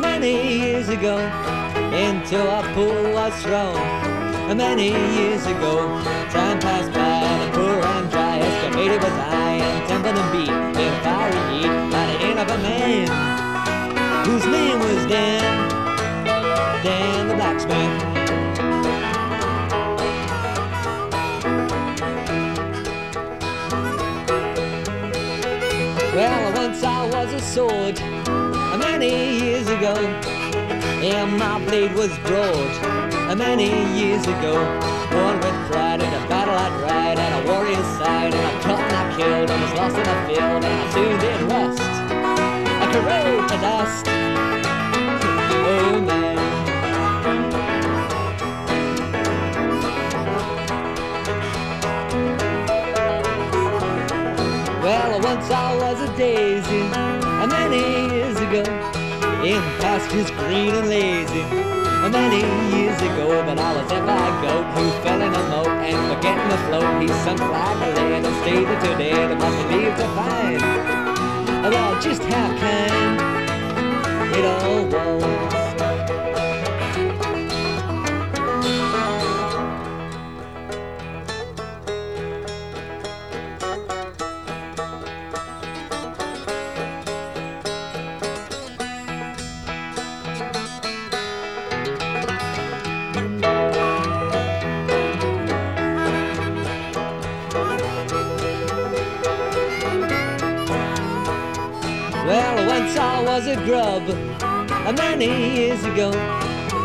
many years ago into a pool was thrown. Many years ago, time passed by and poor and dry excavated was I and tempered and beat in fiery heat by the hand of a man whose name was Dan, Dan the blacksmith. Well, once I was a sword, many years ago, and my blade was broad, uh, many years ago. Born with pride in a battle I'd ride, and a warrior's side, and I cut and I killed, and was lost in a field, and I soon did rust. I corrode to dust. Oh. Well, once I was a daisy, many years ago, in pastures green and lazy. Many years ago, but I was that by goat who fell in a moat and forgetting to float, he sunk like a land and stayed there today and must believe to find. Well, just how was a grub, uh, many years ago,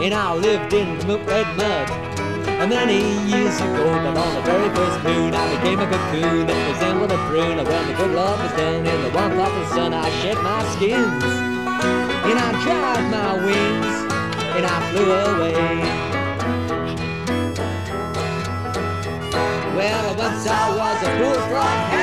and I lived in red mud. uh, Many years ago, but on the very first moon, I became a cocoon that resembled a prune. When the good love was done, in the warmth of the sun, I shed my skins, and I dried my wings, and I flew away. Well, once I was a bullfrog,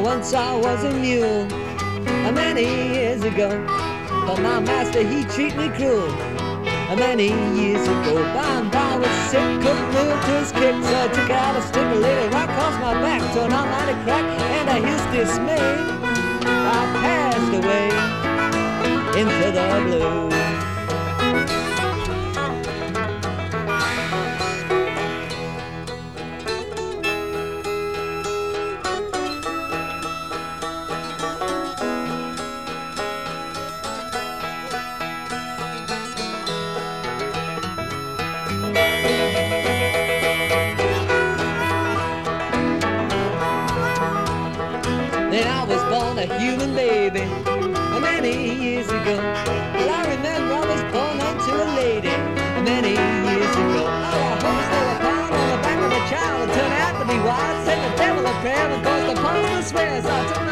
once I was a mule, uh, many years ago. But my master, he treat me cruel. Uh, Many years ago, by and by was sick, couldn't move to his kick, so I took out a stick, a little right across my back to an almighty crack, and I his dismay, I passed away into the blue. Then I was born a human baby many years ago. Well, I remember I was born unto a lady many years ago. Oh, I hope they were pound on the back of a child and turned out to be wild. Said the devil a prayer and caused the pastor swear. So I took